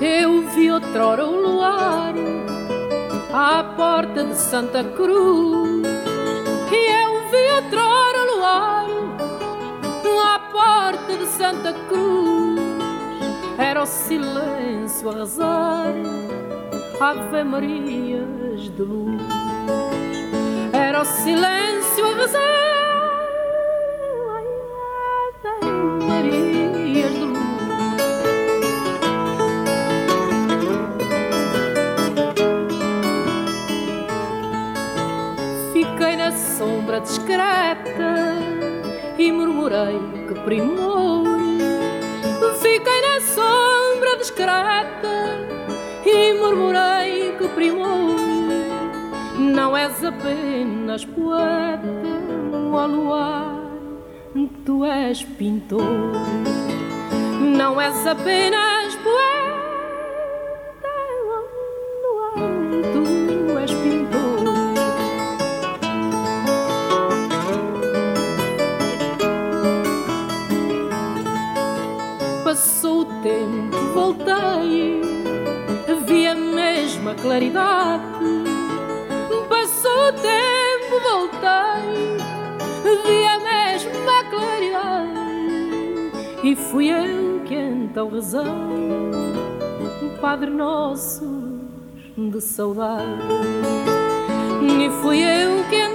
Eu vi outrora o luar à porta de Santa Cruz. E eu vi outrora o luar à porta de Santa Cruz. Era o silêncio a rezar Ave Marias de luz. Era o silêncio a rezar sombra discreta e murmurei que primor. Fiquei na sombra discreta e murmurei que primor. Não és apenas poeta, ó luar, tu és pintor. Não és apenas poeta claridade. Passou o tempo, voltei, vi a mesma claridade. E fui eu que então rezei o Padre Nosso de saudade. E fui eu que